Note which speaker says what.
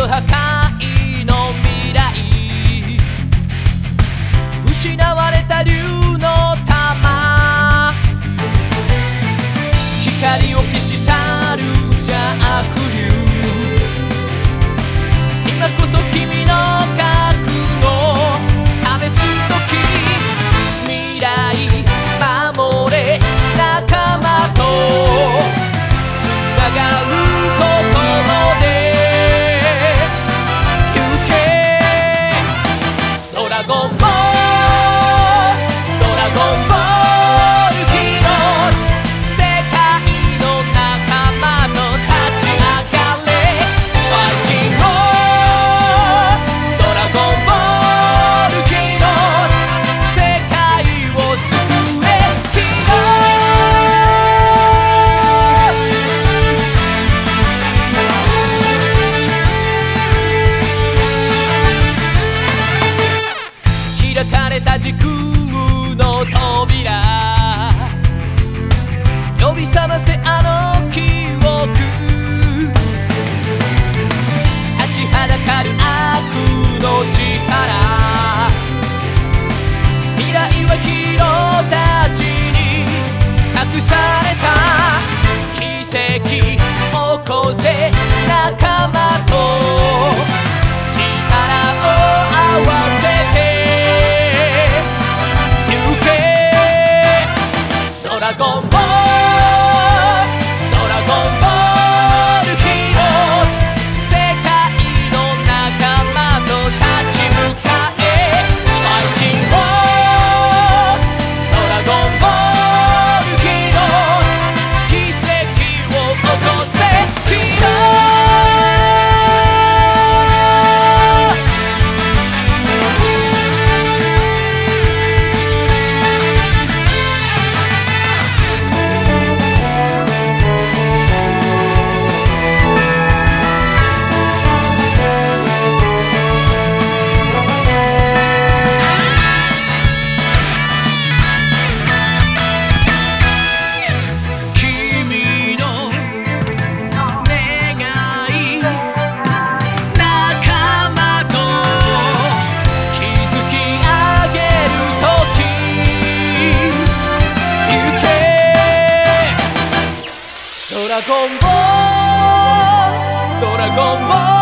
Speaker 1: Torra ー開かれた時空 Dragon Ball, Dragon Ball.